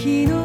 昨日